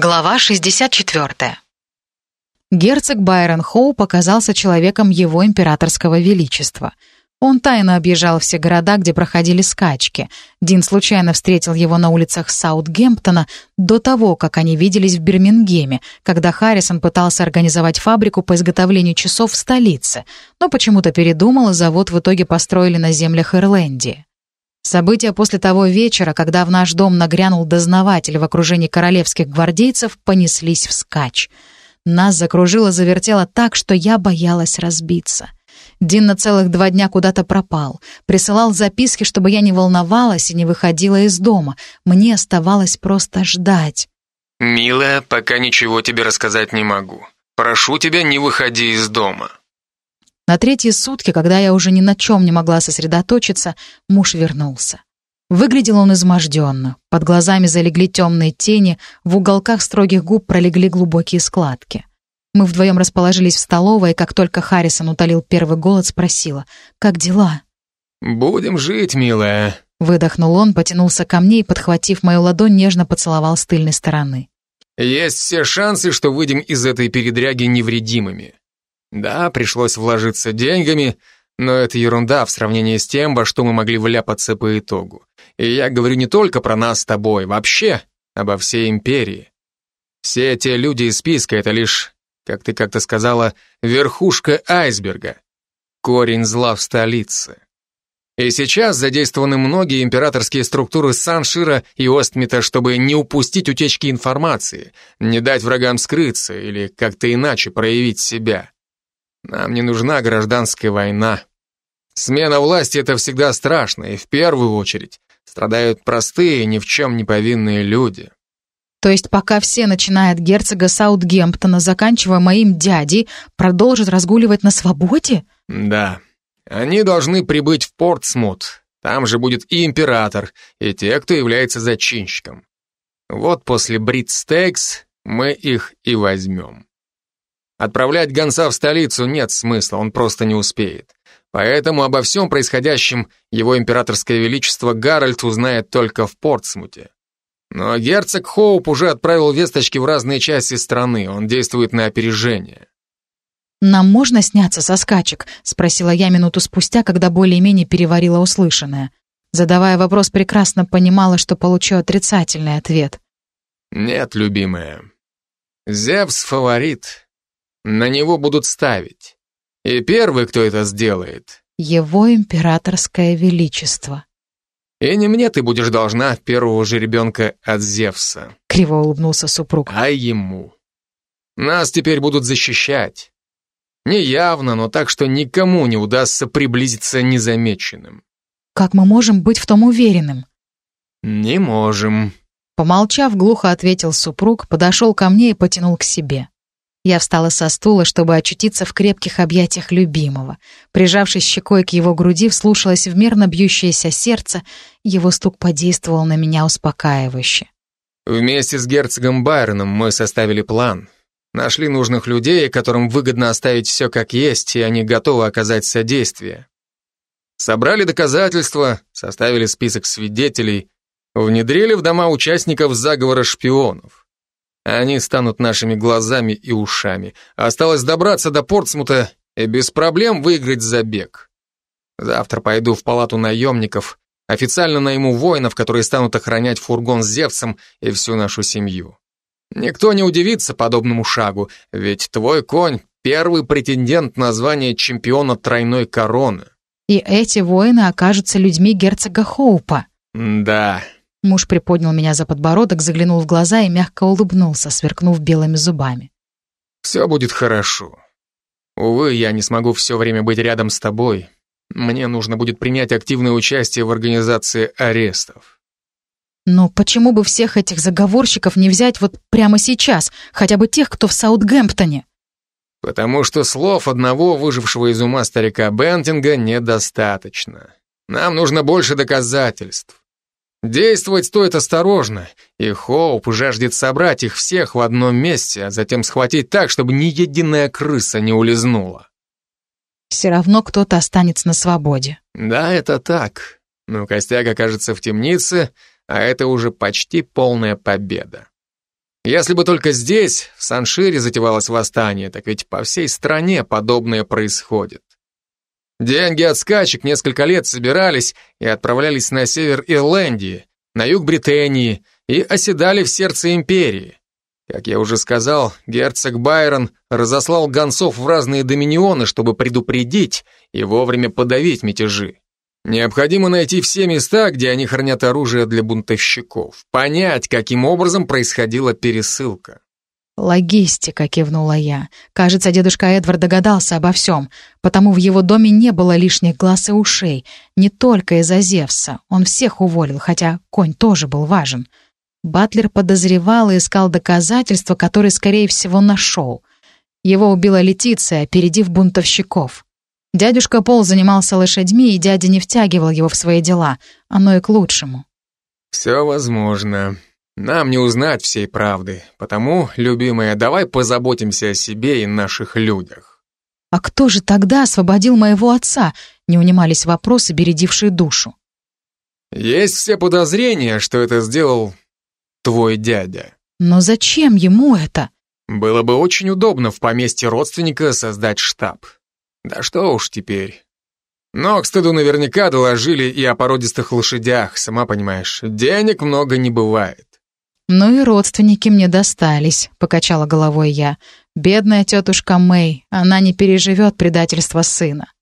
Глава 64. Герцог Байрон Хоу показался человеком его императорского величества. Он тайно объезжал все города, где проходили скачки. Дин случайно встретил его на улицах Саутгемптона до того, как они виделись в Бирмингеме, когда Харрисон пытался организовать фабрику по изготовлению часов в столице, но почему-то передумал, и завод в итоге построили на землях Ирландии. События после того вечера, когда в наш дом нагрянул дознаватель в окружении королевских гвардейцев, понеслись вскачь. Нас закружило-завертело так, что я боялась разбиться. Дин на целых два дня куда-то пропал. Присылал записки, чтобы я не волновалась и не выходила из дома. Мне оставалось просто ждать. «Милая, пока ничего тебе рассказать не могу. Прошу тебя, не выходи из дома». На третьи сутки, когда я уже ни на чем не могла сосредоточиться, муж вернулся. Выглядел он изможденно. Под глазами залегли темные тени, в уголках строгих губ пролегли глубокие складки. Мы вдвоем расположились в столовой, и как только Харрисон утолил первый голод, спросила, «Как дела?» «Будем жить, милая», — выдохнул он, потянулся ко мне и, подхватив мою ладонь, нежно поцеловал с тыльной стороны. «Есть все шансы, что выйдем из этой передряги невредимыми. Да, пришлось вложиться деньгами, но это ерунда в сравнении с тем, во что мы могли вляпаться по итогу. И я говорю не только про нас с тобой, вообще обо всей империи. Все те люди из списка — это лишь, как ты как-то сказала, верхушка айсберга, корень зла в столице. И сейчас задействованы многие императорские структуры Саншира и Остмита, чтобы не упустить утечки информации, не дать врагам скрыться или как-то иначе проявить себя. Нам не нужна гражданская война. Смена власти — это всегда страшно, и в первую очередь страдают простые, ни в чем не повинные люди. То есть пока все, начиная от герцога Саутгемптона, заканчивая моим дядей, продолжат разгуливать на свободе? Да. Они должны прибыть в Портсмут. Там же будет и император, и те, кто является зачинщиком. Вот после Бритстейкс мы их и возьмем. Отправлять гонца в столицу нет смысла, он просто не успеет. Поэтому обо всем происходящем его императорское величество Гарольд узнает только в Портсмуте. Но герцог Хоуп уже отправил весточки в разные части страны, он действует на опережение. «Нам можно сняться со скачек?» — спросила я минуту спустя, когда более-менее переварила услышанное. Задавая вопрос, прекрасно понимала, что получу отрицательный ответ. «Нет, любимая. Зевс — фаворит. На него будут ставить. И первый, кто это сделает... Его императорское величество. И не мне ты будешь должна первого же ребенка от Зевса. Криво улыбнулся супруг. А ему. Нас теперь будут защищать. Не явно, но так, что никому не удастся приблизиться незамеченным. Как мы можем быть в том уверенным? Не можем. Помолчав, глухо ответил супруг, подошел ко мне и потянул к себе. Я встала со стула, чтобы очутиться в крепких объятиях любимого. Прижавшись щекой к его груди, вслушалась в мерно бьющееся сердце. Его стук подействовал на меня успокаивающе. Вместе с герцогом Байроном мы составили план. Нашли нужных людей, которым выгодно оставить все как есть, и они готовы оказать содействие. Собрали доказательства, составили список свидетелей, внедрили в дома участников заговора шпионов. Они станут нашими глазами и ушами. Осталось добраться до Портсмута и без проблем выиграть забег. Завтра пойду в палату наемников, официально найму воинов, которые станут охранять фургон с Зевсом и всю нашу семью. Никто не удивится подобному шагу, ведь твой конь — первый претендент на звание чемпиона тройной короны. И эти воины окажутся людьми герцога Хоупа. Да, Муж приподнял меня за подбородок, заглянул в глаза и мягко улыбнулся, сверкнув белыми зубами. «Все будет хорошо. Увы, я не смогу все время быть рядом с тобой. Мне нужно будет принять активное участие в организации арестов». «Но почему бы всех этих заговорщиков не взять вот прямо сейчас, хотя бы тех, кто в Саутгемптоне?» «Потому что слов одного выжившего из ума старика Бентинга недостаточно. Нам нужно больше доказательств. Действовать стоит осторожно, и Хоуп жаждет собрать их всех в одном месте, а затем схватить так, чтобы ни единая крыса не улизнула. Все равно кто-то останется на свободе. Да, это так. Но костяк окажется в темнице, а это уже почти полная победа. Если бы только здесь, в Саншире, затевалось восстание, так ведь по всей стране подобное происходит. Деньги от скачек несколько лет собирались и отправлялись на север Ирландии, на юг Британии и оседали в сердце империи. Как я уже сказал, герцог Байрон разослал гонцов в разные доминионы, чтобы предупредить и вовремя подавить мятежи. Необходимо найти все места, где они хранят оружие для бунтовщиков, понять, каким образом происходила пересылка. «Логистика», — кивнула я. «Кажется, дедушка Эдвард догадался обо всем, потому в его доме не было лишних глаз и ушей. Не только из-за Зевса. Он всех уволил, хотя конь тоже был важен». Батлер подозревал и искал доказательства, которые, скорее всего, нашел. Его убила Летиция, опередив бунтовщиков. Дядюшка Пол занимался лошадьми, и дядя не втягивал его в свои дела. Оно и к лучшему. «Все возможно», нам не узнать всей правды, потому, любимая, давай позаботимся о себе и наших людях. А кто же тогда освободил моего отца? Не унимались вопросы, бередившие душу. Есть все подозрения, что это сделал твой дядя. Но зачем ему это? Было бы очень удобно в поместье родственника создать штаб. Да что уж теперь. Но к стыду наверняка доложили и о породистых лошадях, сама понимаешь, денег много не бывает. «Ну и родственники мне достались», — покачала головой я. «Бедная тетушка Мэй, она не переживет предательство сына».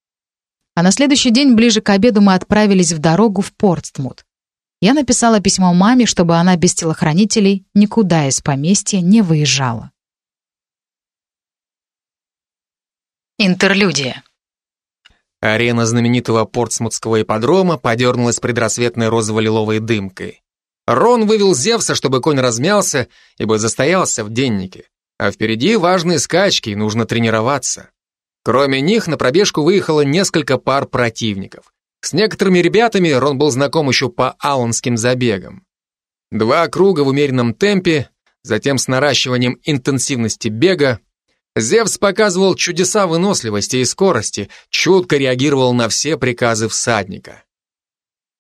А на следующий день, ближе к обеду, мы отправились в дорогу в Портсмут. Я написала письмо маме, чтобы она без телохранителей никуда из поместья не выезжала. Интерлюдия. Арена знаменитого портсмутского ипподрома подернулась предрассветной розово-лиловой дымкой. Рон вывел Зевса, чтобы конь размялся, ибо застоялся в деннике. А впереди важные скачки, и нужно тренироваться. Кроме них на пробежку выехало несколько пар противников. С некоторыми ребятами Рон был знаком еще по аунским забегам. Два круга в умеренном темпе, затем с наращиванием интенсивности бега. Зевс показывал чудеса выносливости и скорости, чутко реагировал на все приказы всадника.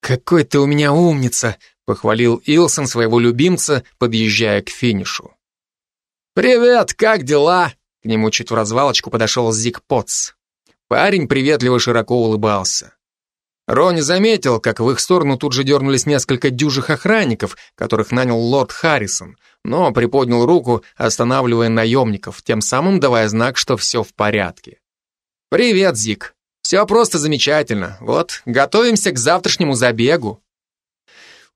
«Какой ты у меня умница!» Похвалил Илсон своего любимца, подъезжая к финишу. «Привет, как дела?» К нему чуть в развалочку подошел Зик Потс. Парень приветливо широко улыбался. Рони заметил, как в их сторону тут же дернулись несколько дюжих охранников, которых нанял лорд Харрисон, но приподнял руку, останавливая наемников, тем самым давая знак, что все в порядке. «Привет, Зик. Все просто замечательно. Вот, готовимся к завтрашнему забегу».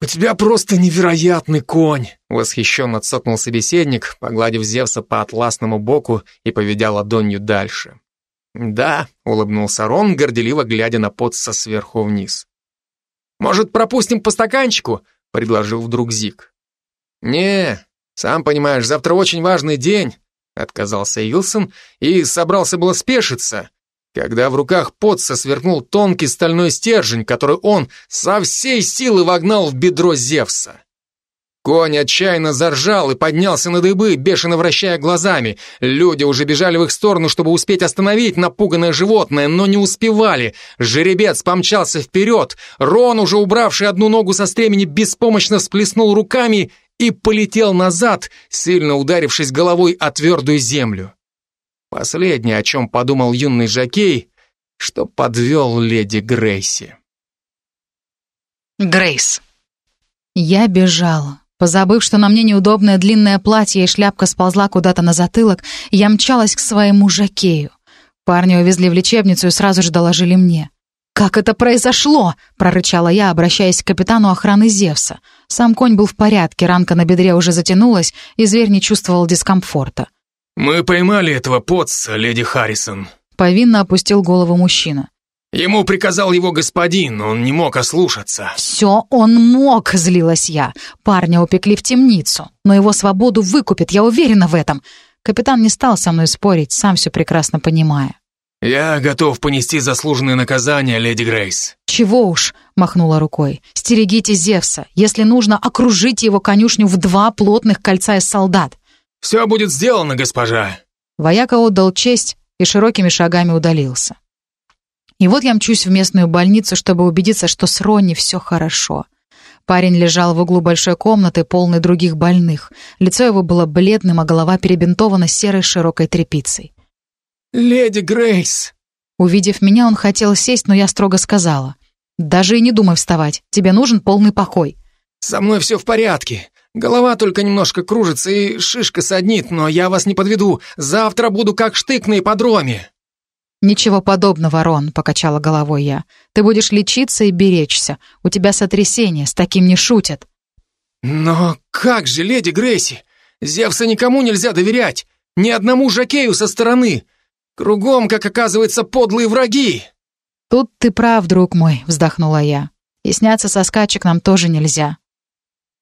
«У тебя просто невероятный конь!» Восхищенно цокнул собеседник, погладив Зевса по атласному боку и поведя ладонью дальше. «Да», — улыбнулся Рон, горделиво глядя на Потса сверху вниз. «Может, пропустим по стаканчику?» — предложил вдруг Зик. «Не, сам понимаешь, завтра очень важный день», — отказался Илсон и собрался было спешиться, когда в руках Потса сверкнул тонкий стальной стержень, который он со всей силы вогнал в бедро Зевса. Конь отчаянно заржал и поднялся на дыбы, бешено вращая глазами. Люди уже бежали в их сторону, чтобы успеть остановить напуганное животное, но не успевали. Жеребец помчался вперед. Рон, уже убравший одну ногу со стремени, беспомощно всплеснул руками и полетел назад, сильно ударившись головой о твердую землю. Последнее, о чем подумал юный жокей, что подвел леди Грейси. Грейс. Я бежала. Позабыв, что на мне неудобное длинное платье и шляпка сползла куда-то на затылок, я мчалась к своему жокею. Парня увезли в лечебницу и сразу же доложили мне. «Как это произошло?» — прорычала я, обращаясь к капитану охраны Зевса. Сам конь был в порядке, ранка на бедре уже затянулась, и зверь не чувствовал дискомфорта. «Мы поймали этого потца, леди Харрисон», — повинно опустил голову мужчина. «Ему приказал его господин, он не мог ослушаться». «Все он мог», — злилась я. «Парня упекли в темницу, но его свободу выкупит, я уверена в этом». Капитан не стал со мной спорить, сам все прекрасно понимая. «Я готов понести заслуженное наказание, леди Грейс». «Чего уж», — махнула рукой. «Стерегите Зевса. Если нужно, окружите его конюшню в два плотных кольца из солдат. «Все будет сделано, госпожа!» Вояка отдал честь и широкими шагами удалился. И вот я мчусь в местную больницу, чтобы убедиться, что с Ронни все хорошо. Парень лежал в углу большой комнаты, полной других больных. Лицо его было бледным, а голова перебинтована серой широкой тряпицей. «Леди Грейс!» Увидев меня, он хотел сесть, но я строго сказала. «Даже и не думай вставать. Тебе нужен полный покой». «Со мной все в порядке. Голова только немножко кружится и шишка саднит, но я вас не подведу. Завтра буду как штык на ипподроме». «Ничего подобного, Рон», — покачала головой я. «Ты будешь лечиться и беречься. У тебя сотрясение, с таким не шутят». «Но как же, леди Грейси? Зевса никому нельзя доверять. Ни одному жакею со стороны. Кругом, как оказывается, подлые враги». «Тут ты прав, друг мой», — вздохнула я. «И сняться со скачек нам тоже нельзя».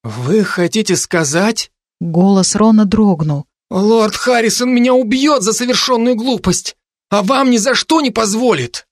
«Вы хотите сказать?» Голос Рона дрогнул. «Лорд Харрисон меня убьет за совершенную глупость, а вам ни за что не позволит!»